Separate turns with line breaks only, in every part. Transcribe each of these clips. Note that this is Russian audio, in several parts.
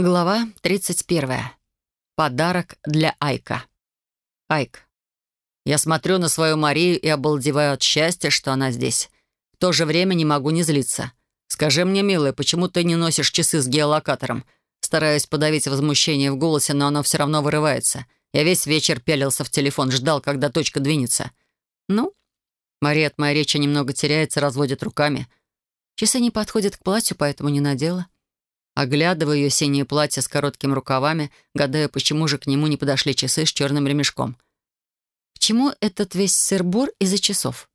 Глава 31. Подарок для Айка. Айк. Я смотрю на свою Марию и обалдеваю от счастья, что она здесь. В то же время не могу не злиться. Скажи мне, милая, почему ты не носишь часы с геолокатором? Стараюсь подавить возмущение в голосе, но оно все равно вырывается. Я весь вечер пялился в телефон, ждал, когда точка двинется. Ну? Мария от моей речи немного теряется, разводит руками. Часы не подходят к платью, поэтому не надела. Оглядываю ее синее платье с короткими рукавами, гадая, почему же к нему не подошли часы с черным ремешком. «К чему этот весь сыр-бор из-за часов?»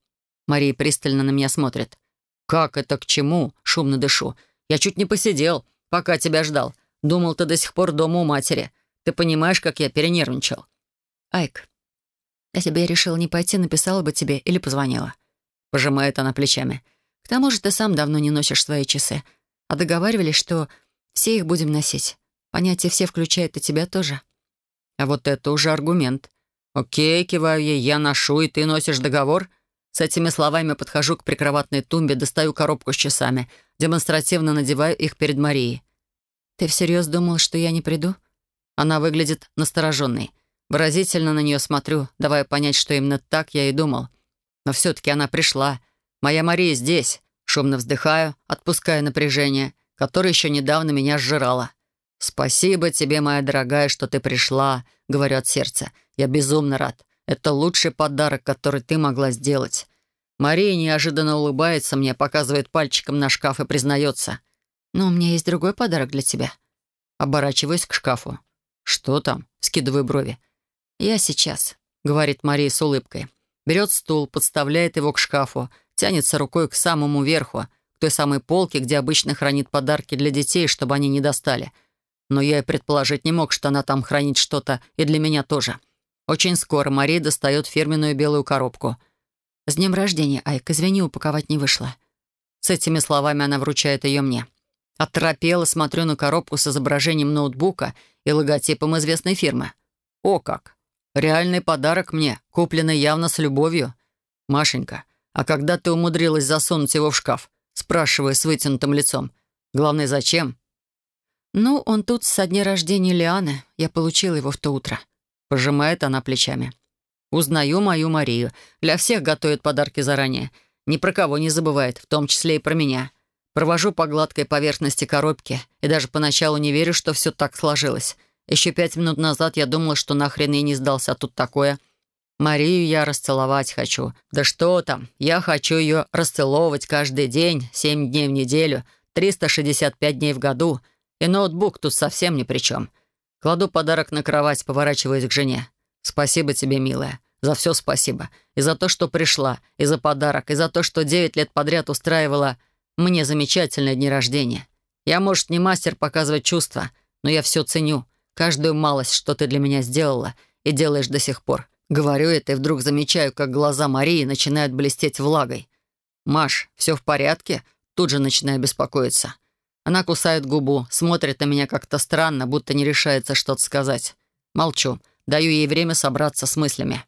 Мария пристально на меня смотрит. «Как это к чему?» — шумно дышу. «Я чуть не посидел, пока тебя ждал. Думал, ты до сих пор дома у матери. Ты понимаешь, как я перенервничал?» «Айк, если бы я решила не пойти, написала бы тебе или позвонила». Пожимает она плечами. «К тому же ты сам давно не носишь свои часы. А договаривались, что все их будем носить. Понятие «все» включает и тебя тоже. А вот это уже аргумент. «Окей», — киваю ей, — «я ношу, и ты носишь договор?» С этими словами подхожу к прикроватной тумбе, достаю коробку с часами, демонстративно надеваю их перед Марией. «Ты всерьез думал, что я не приду?» Она выглядит настороженной. Выразительно на нее смотрю, давая понять, что именно так я и думал. Но все-таки она пришла. Моя Мария здесь. Шумно вздыхаю, отпуская напряжение которая еще недавно меня сжирала. «Спасибо тебе, моя дорогая, что ты пришла», — говорю от сердца. «Я безумно рад. Это лучший подарок, который ты могла сделать». Мария неожиданно улыбается мне, показывает пальчиком на шкаф и признается. «Но у меня есть другой подарок для тебя». Оборачиваюсь к шкафу. «Что там?» — скидываю брови. «Я сейчас», — говорит Мария с улыбкой. Берет стул, подставляет его к шкафу, тянется рукой к самому верху — той самой полке, где обычно хранит подарки для детей, чтобы они не достали. Но я и предположить не мог, что она там хранит что-то и для меня тоже. Очень скоро Мария достает фирменную белую коробку. «С днем рождения, Айк, извини, упаковать не вышло». С этими словами она вручает ее мне. Оторопела, смотрю на коробку с изображением ноутбука и логотипом известной фирмы. О как! Реальный подарок мне, купленный явно с любовью. Машенька, а когда ты умудрилась засунуть его в шкаф? Спрашиваю с вытянутым лицом. Главное, зачем? «Ну, он тут со дня рождения Лианы. Я получила его в то утро». Пожимает она плечами. Узнаю мою Марию. Для всех готовит подарки заранее. Ни про кого не забывает, в том числе и про меня. Провожу по гладкой поверхности коробки и даже поначалу не верю, что все так сложилось. Еще пять минут назад я думала, что нахрен я не сдался, а тут такое — Марию я расцеловать хочу. Да что там, я хочу ее расцеловывать каждый день, семь дней в неделю, 365 дней в году. И ноутбук тут совсем ни при чем. Кладу подарок на кровать, поворачиваясь к жене. Спасибо тебе, милая. За все спасибо. И за то, что пришла, и за подарок, и за то, что девять лет подряд устраивала мне замечательные дни рождения. Я, может, не мастер показывать чувства, но я все ценю. Каждую малость, что ты для меня сделала и делаешь до сих пор. Говорю это и вдруг замечаю, как глаза Марии начинают блестеть влагой. «Маш, все в порядке?» Тут же начинаю беспокоиться. Она кусает губу, смотрит на меня как-то странно, будто не решается что-то сказать. Молчу, даю ей время собраться с мыслями.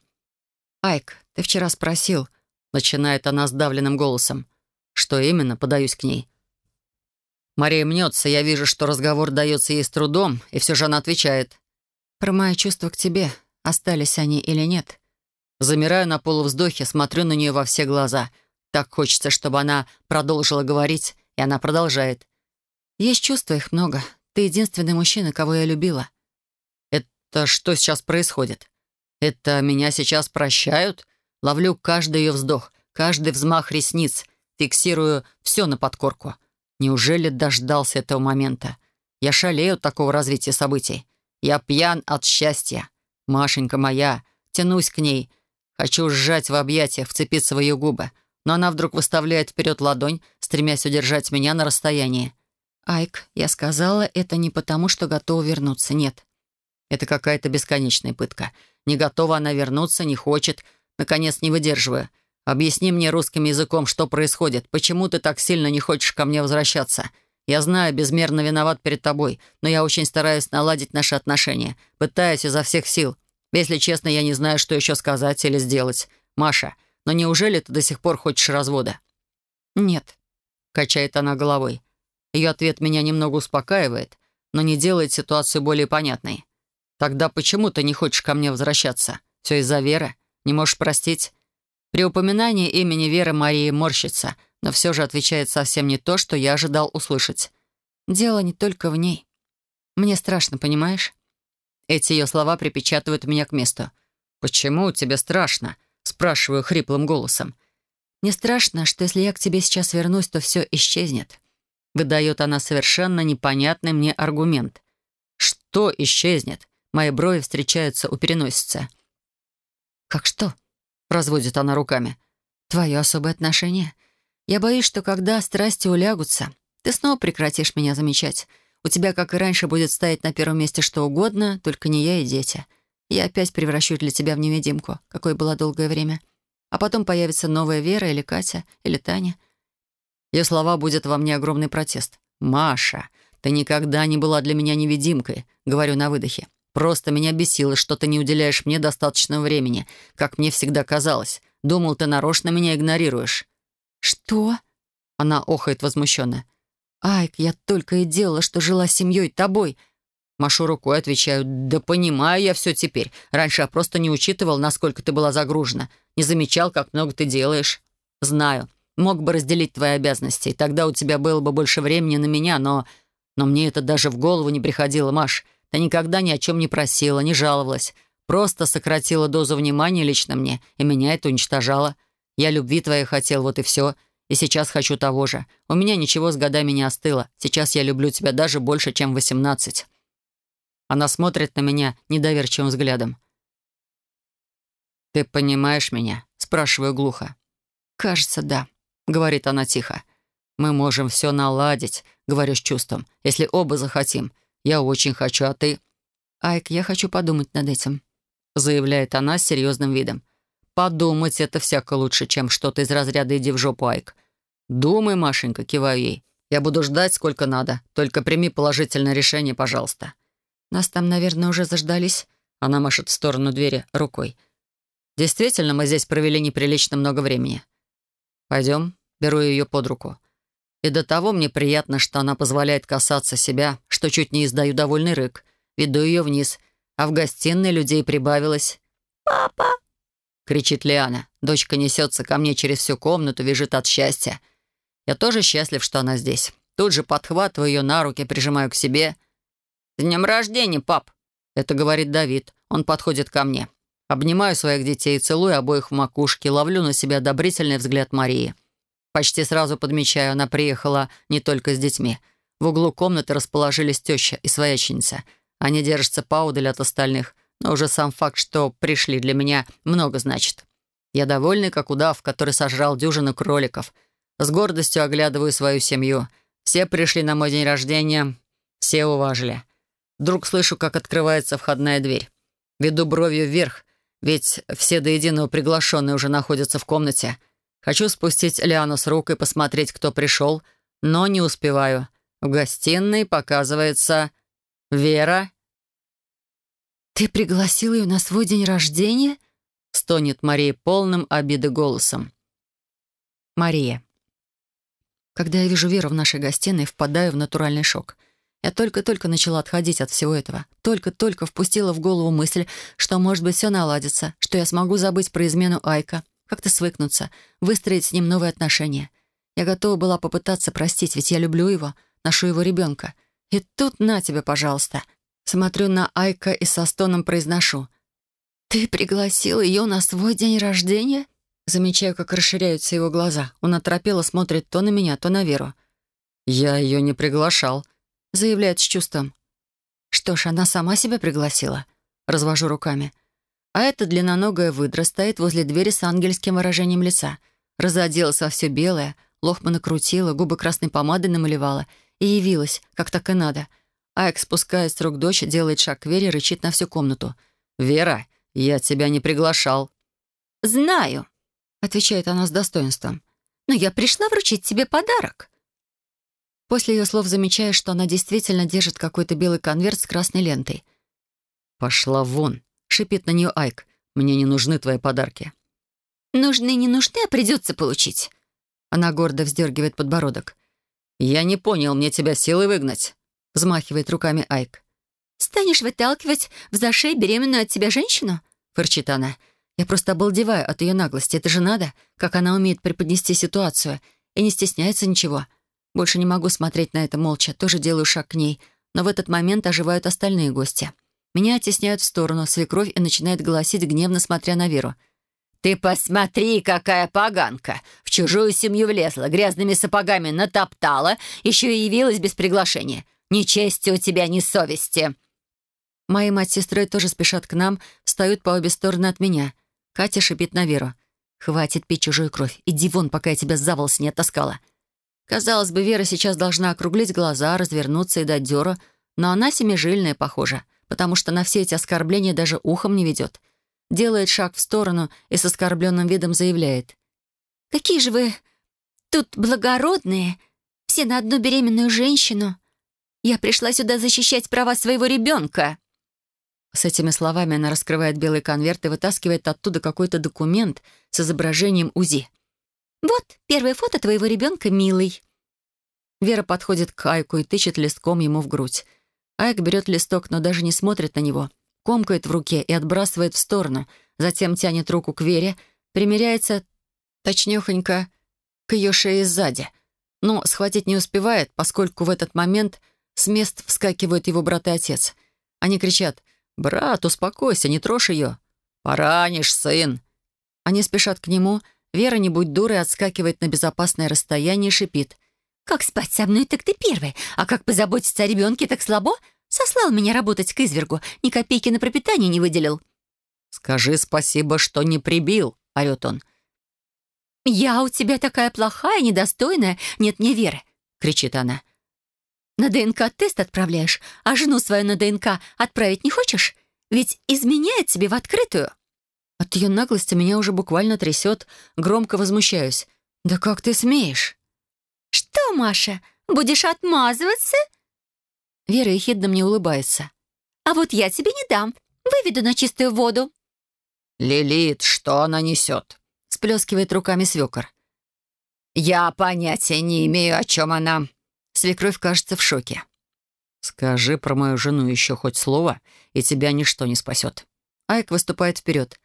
«Айк, ты вчера спросил», — начинает она сдавленным голосом. «Что именно?» — подаюсь к ней. Мария мнется, я вижу, что разговор дается ей с трудом, и все же она отвечает. «Про мои чувства к тебе. Остались они или нет? Замираю на полувздохе, смотрю на нее во все глаза. Так хочется, чтобы она продолжила говорить, и она продолжает. Есть чувства, их много. Ты единственный мужчина, кого я любила. Это что сейчас происходит? Это меня сейчас прощают? Ловлю каждый ее вздох, каждый взмах ресниц, фиксирую все на подкорку. Неужели дождался этого момента? Я шалею от такого развития событий. Я пьян от счастья. Машенька моя, тянусь к ней. Хочу сжать в объятиях, вцепиться в ее губы. Но она вдруг выставляет вперед ладонь, стремясь удержать меня на расстоянии. «Айк, я сказала это не потому, что готова вернуться, нет». Это какая-то бесконечная пытка. Не готова она вернуться, не хочет. Наконец, не выдерживаю. Объясни мне русским языком, что происходит. Почему ты так сильно не хочешь ко мне возвращаться?» Я знаю, безмерно виноват перед тобой, но я очень стараюсь наладить наши отношения. Пытаюсь изо всех сил. Если честно, я не знаю, что еще сказать или сделать. Маша, но неужели ты до сих пор хочешь развода?» «Нет», — качает она головой. Ее ответ меня немного успокаивает, но не делает ситуацию более понятной. Тогда почему ты не хочешь ко мне возвращаться? Все из-за Веры? Не можешь простить? При упоминании имени Веры Марии морщится, но все же отвечает совсем не то, что я ожидал услышать. Дело не только в ней. Мне страшно, понимаешь? Эти ее слова припечатывают меня к месту. «Почему тебе страшно?» — спрашиваю хриплым голосом. «Мне страшно, что если я к тебе сейчас вернусь, то все исчезнет». Выдает она совершенно непонятный мне аргумент. «Что исчезнет?» Мои брови встречаются у переносицы. «Как что?» — разводит она руками. «Твое особое отношение. Я боюсь, что когда страсти улягутся, ты снова прекратишь меня замечать. У тебя, как и раньше, будет стоять на первом месте что угодно, только не я и дети. Я опять превращу для тебя в невидимку, какой была долгое время. А потом появится новая Вера или Катя, или Таня. Ее слова будет во мне огромный протест. «Маша, ты никогда не была для меня невидимкой», — говорю на выдохе. Просто меня бесило, что ты не уделяешь мне достаточно времени, как мне всегда казалось. Думал, ты нарочно меня игнорируешь». «Что?» Она охает возмущенно. «Айк, я только и делала, что жила с семьей, тобой». Машу рукой, отвечаю, «Да понимаю я все теперь. Раньше я просто не учитывал, насколько ты была загружена. Не замечал, как много ты делаешь. Знаю, мог бы разделить твои обязанности, и тогда у тебя было бы больше времени на меня, но... Но мне это даже в голову не приходило, Маш. Ты никогда ни о чем не просила, не жаловалась. Просто сократила дозу внимания лично мне, и меня это уничтожало. Я любви твоей хотел, вот и все. И сейчас хочу того же. У меня ничего с годами не остыло. Сейчас я люблю тебя даже больше, чем восемнадцать». Она смотрит на меня недоверчивым взглядом. «Ты понимаешь меня?» — спрашиваю глухо. «Кажется, да», — говорит она тихо. «Мы можем все наладить», — говорю с чувством, «если оба захотим. Я очень хочу, а ты...» «Айк, я хочу подумать над этим», — заявляет она с серьезным видом. «Подумать — это всяко лучше, чем что-то из разряда «иди в жопу, Айк». «Думай, Машенька», — киваю ей. «Я буду ждать сколько надо. Только прими положительное решение, пожалуйста». «Нас там, наверное, уже заждались». Она машет в сторону двери рукой. «Действительно, мы здесь провели неприлично много времени. Пойдем». Беру ее под руку. И до того мне приятно, что она позволяет касаться себя, что чуть не издаю довольный рык. Веду ее вниз, а в гостиной людей прибавилось. «Папа!» — кричит Лиана. Дочка несется ко мне через всю комнату, вяжет от счастья. Я тоже счастлив, что она здесь. Тут же подхватываю ее на руки, прижимаю к себе. «С днем рождения, пап!» — это говорит Давид. Он подходит ко мне. Обнимаю своих детей, целую обоих в макушке, ловлю на себя одобрительный взгляд Марии. Почти сразу подмечаю, она приехала не только с детьми. В углу комнаты расположились теща и свояченица. Они держатся поудаль от остальных, но уже сам факт, что пришли, для меня много значит. Я довольный, как удав, который сожрал дюжину кроликов. С гордостью оглядываю свою семью. Все пришли на мой день рождения, все уважили. Вдруг слышу, как открывается входная дверь. Веду бровью вверх, ведь все до единого приглашенные уже находятся в комнате — Хочу спустить Лиану с рук и посмотреть, кто пришел, но не успеваю. В гостиной показывается Вера. «Ты пригласил ее на свой день рождения?» — стонет Мария полным обиды голосом. Мария. Когда я вижу Веру в нашей гостиной, впадаю в натуральный шок. Я только-только начала отходить от всего этого. Только-только впустила в голову мысль, что, может быть, все наладится, что я смогу забыть про измену Айка — как-то свыкнуться, выстроить с ним новые отношения. Я готова была попытаться простить, ведь я люблю его, ношу его ребенка. И тут на тебе, пожалуйста. Смотрю на Айка и со стоном произношу. «Ты пригласил ее на свой день рождения?» Замечаю, как расширяются его глаза. Он оторопело смотрит то на меня, то на Веру. «Я ее не приглашал», — заявляет с чувством. «Что ж, она сама себя пригласила?» Развожу руками. А эта длинноногая выдра стоит возле двери с ангельским выражением лица. Разоделась во все белое, лохма накрутила, губы красной помадой намалевала и явилась, как так и надо. Айк, спуская с рук дочь, делает шаг к Вере, рычит на всю комнату. «Вера, я тебя не приглашал».
«Знаю», — отвечает она с достоинством. «Но я пришла вручить тебе подарок».
После ее слов замечаю, что она действительно держит какой-то белый конверт с красной лентой. «Пошла вон», шипит на нее Айк. «Мне не нужны твои подарки».
«Нужны, не нужны, а придется получить».
Она гордо вздергивает подбородок. «Я не понял, мне тебя силой выгнать?» — взмахивает руками Айк.
«Станешь выталкивать в зашей беременную от тебя женщину?»
— фырчит она. Я просто обалдеваю от ее наглости. Это же надо, как она умеет преподнести ситуацию. И не стесняется ничего. Больше не могу смотреть на это молча. Тоже делаю шаг к ней. Но в этот момент оживают остальные гости. Меня оттесняют в сторону свекровь и начинает голосить, гневно смотря на Веру. «Ты посмотри, какая поганка! В чужую семью влезла, грязными сапогами натоптала, еще и явилась без приглашения. Ни чести у тебя, ни совести!» Мои мать с сестрой тоже спешат к нам, встают по обе стороны от меня. Катя шипит на Веру. «Хватит пить чужую кровь. Иди вон, пока я тебя за волосы не оттаскала». Казалось бы, Вера сейчас должна округлить глаза, развернуться и дать дёру, но она семижильная, похоже, потому что на все эти оскорбления даже ухом не ведет. Делает шаг в сторону и с оскорбленным видом заявляет.
«Какие же вы тут благородные! Все на одну беременную женщину! Я пришла сюда защищать права своего ребенка!»
С этими словами она раскрывает белый конверт и вытаскивает оттуда какой-то документ с изображением УЗИ.
«Вот, первое фото твоего ребенка, милый».
Вера подходит к Айку и тычет листком ему в грудь. Айк берет листок, но даже не смотрит на него. Комкает в руке и отбрасывает в сторону. Затем тянет руку к Вере, примеряется точнёхонько к ее шее сзади. Но схватить не успевает, поскольку в этот момент с мест вскакивают его брат и отец. Они кричат «Брат, успокойся, не трожь ее!» «Поранишь, сын!» Они спешат к нему. Вера, не будь дурой, отскакивает на безопасное расстояние и шипит.
«Как спать со мной, так ты первый. А как позаботиться о ребенке, так слабо? Сослал меня работать к извергу. Ни копейки на пропитание не выделил».
«Скажи спасибо, что не прибил», — орёт он.
«Я у тебя такая плохая, недостойная. Нет мне веры», — кричит она. На ДНК-тест отправляешь, а жену свою на ДНК отправить не хочешь? Ведь изменяет тебе в открытую».
От ее наглости меня уже буквально трясет. Громко возмущаюсь. «Да как ты смеешь?»
«Что, Маша, будешь отмазываться?»
Вера ехидно мне улыбается.
«А вот я тебе не дам. Выведу на чистую воду».
«Лилит, что она несет?» Сплескивает руками свекор. «Я понятия не имею, о чем она», Свекровь кажется в шоке. «Скажи про мою жену еще хоть слово, и тебя ничто не спасет». Айк выступает вперед.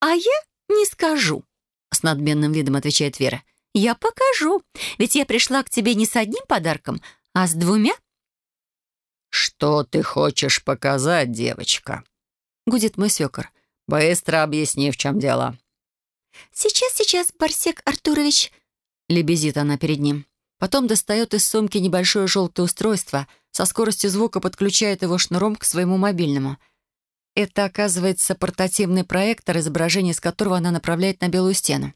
«А я не скажу», — с надменным видом отвечает Вера. «Я покажу, ведь я пришла к тебе не с одним подарком, а с двумя».
«Что ты хочешь показать, девочка?» — гудит мой свекор. «Быстро объясни, в чем дело».
«Сейчас, сейчас, Барсек Артурович», — лебезит она перед ним.
Потом достает из сумки небольшое желтое устройство, со скоростью звука подключает его шнуром к своему мобильному. Это, оказывается, портативный проектор, изображение с которого она направляет на белую стену.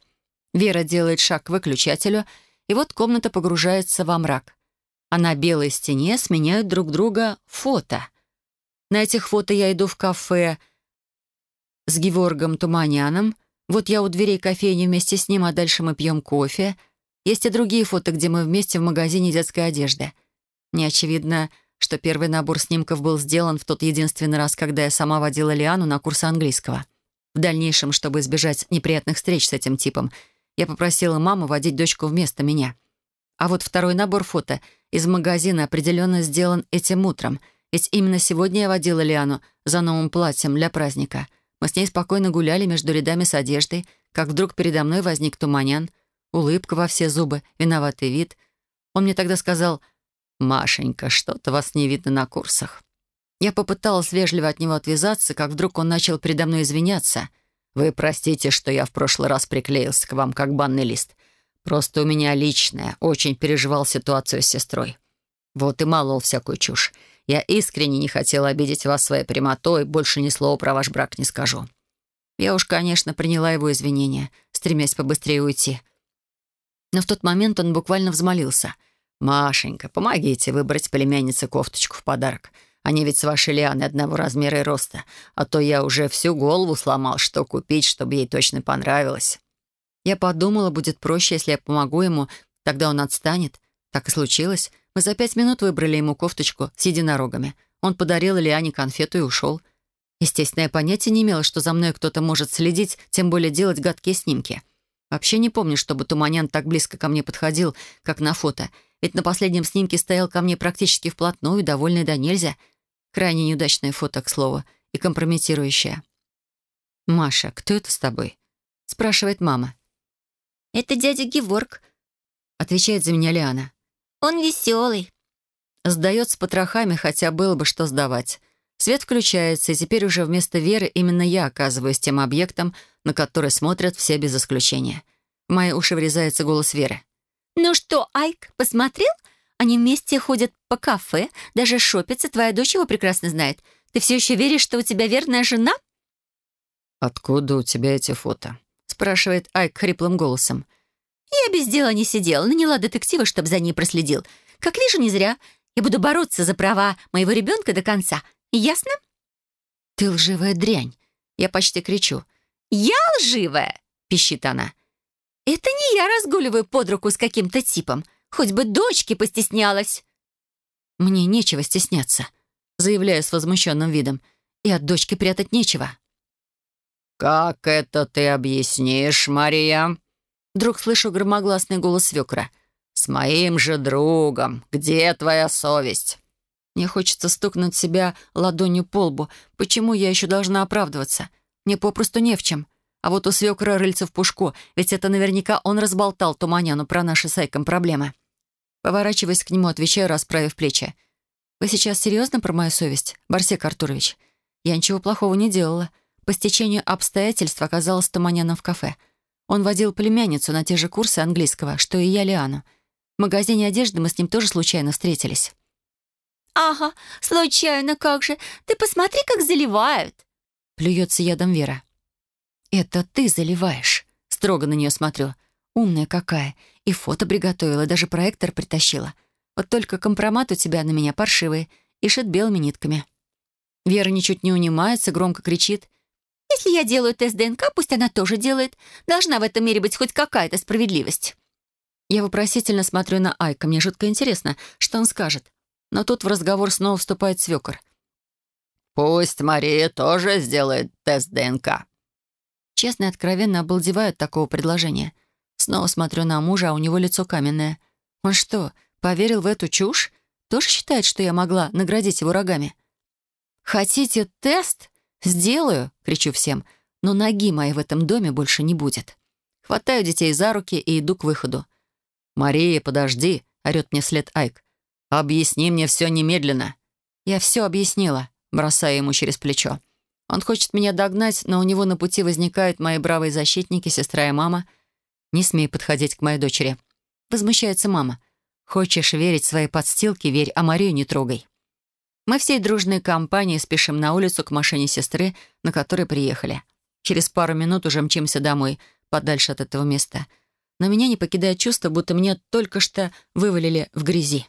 Вера делает шаг к выключателю, и вот комната погружается во мрак. А на белой стене сменяют друг друга фото. На этих фото я иду в кафе с Геворгом Туманяном. Вот я у дверей кофейни вместе с ним, а дальше мы пьем кофе — есть и другие фото, где мы вместе в магазине детской одежды. Мне очевидно, что первый набор снимков был сделан в тот единственный раз, когда я сама водила Лиану на курсы английского. В дальнейшем, чтобы избежать неприятных встреч с этим типом, я попросила маму водить дочку вместо меня. А вот второй набор фото из магазина определенно сделан этим утром, ведь именно сегодня я водила Лиану за новым платьем для праздника. Мы с ней спокойно гуляли между рядами с одеждой, как вдруг передо мной возник Туманян — улыбка во все зубы, виноватый вид. Он мне тогда сказал, «Машенька, что-то вас не видно на курсах». Я попыталась вежливо от него отвязаться, как вдруг он начал передо мной извиняться. «Вы простите, что я в прошлый раз приклеился к вам, как банный лист. Просто у меня личное, очень переживал ситуацию с сестрой. Вот и молол всякую чушь. Я искренне не хотела обидеть вас своей прямотой, больше ни слова про ваш брак не скажу». Я уж, конечно, приняла его извинения, стремясь побыстрее уйти. Но в тот момент он буквально взмолился. «Машенька, помогите выбрать племяннице кофточку в подарок. Они ведь с вашей Лианой одного размера и роста. А то я уже всю голову сломал, что купить, чтобы ей точно понравилось». Я подумала, будет проще, если я помогу ему, тогда он отстанет. Так и случилось. Мы за пять минут выбрали ему кофточку с единорогами. Он подарил Лиане конфету и ушел. Естественно, я понятия не имела, что за мной кто-то может следить, тем более делать гадкие снимки. Вообще не помню, чтобы Туманян так близко ко мне подходил, как на фото. Ведь на последнем снимке стоял ко мне практически вплотную, довольный до нельзя. Крайне неудачное фото, к слову, и компрометирующее. «Маша, кто это с тобой?» — спрашивает мама.
«Это дядя Геворг», —
отвечает за меня Лиана.
«Он веселый».
Сдается потрохами, хотя было бы что сдавать. Свет включается, и теперь уже вместо Веры именно я оказываюсь тем объектом, на который смотрят все без исключения. В мои уши врезается голос Веры.
«Ну что, Айк, посмотрел? Они вместе ходят по кафе, даже шопятся, твоя дочь его прекрасно знает. Ты все еще веришь, что у тебя верная жена?»
«Откуда у тебя эти фото?» — спрашивает Айк хриплым голосом.
«Я без дела не сидела, наняла детектива, чтобы за ней проследил. Как вижу, не зря. Я буду бороться за права моего ребенка до конца. Ясно?»
«Ты лживая дрянь!» Я почти кричу.
«Я лживая!» — пищит она. «Это не я разгуливаю под руку с каким-то типом. Хоть бы дочки постеснялась».
«Мне нечего стесняться», — заявляю с возмущенным видом. «И от дочки прятать нечего». «Как это ты объяснишь, Мария?» Вдруг слышу громогласный голос свекра. «С моим же другом. Где твоя совесть?» Мне хочется стукнуть себя ладонью по лбу. Почему я еще должна оправдываться? Мне попросту не в чем. А вот у свекра рыльца в пушку, ведь это наверняка он разболтал Туманяну про наши с Айком проблемы. Поворачиваясь к нему, отвечаю, расправив плечи. «Вы сейчас серьезно про мою совесть, Барсек Артурович? Я ничего плохого не делала. По стечению обстоятельств оказалась Туманяна в кафе. Он водил племянницу на те же курсы английского, что и я Лиану. В магазине одежды мы с ним тоже случайно встретились.
«Ага, случайно как же. Ты посмотри, как заливают!»
Плюется ядом Вера. «Это ты заливаешь?» Строго на нее смотрю. Умная какая. И фото приготовила, даже проектор притащила. Вот только компромат у тебя на меня паршивый и шит белыми нитками. Вера ничуть не унимается, громко кричит.
Если я делаю тест ДНК, пусть она тоже делает. Должна в этом мире быть хоть какая-то справедливость».
Я вопросительно смотрю на Айка. Мне жутко интересно, что он скажет. Но тут в разговор снова вступает свекор. «Пусть Мария тоже сделает тест ДНК». Честно и откровенно обалдеваю от такого предложения. Снова смотрю на мужа, а у него лицо каменное. Он что, поверил в эту чушь? Тоже считает, что я могла наградить его рогами? «Хотите тест?» «Сделаю!» — кричу всем. «Но ноги моей в этом доме больше не будет». Хватаю детей за руки и иду к выходу. «Мария, подожди!» — орёт мне вслед Айк. «Объясни мне все немедленно». Я все объяснила, бросая ему через плечо. Он хочет меня догнать, но у него на пути возникают мои бравые защитники, сестра и мама. «Не смей подходить к моей дочери». Возмущается мама. «Хочешь верить в свои подстилки, верь, а Марию не трогай». Мы всей дружной компанией спешим на улицу к машине сестры, на которой приехали. Через пару минут уже мчимся домой, подальше от этого места. Но меня не покидает чувство, будто меня только что вывалили в грязи.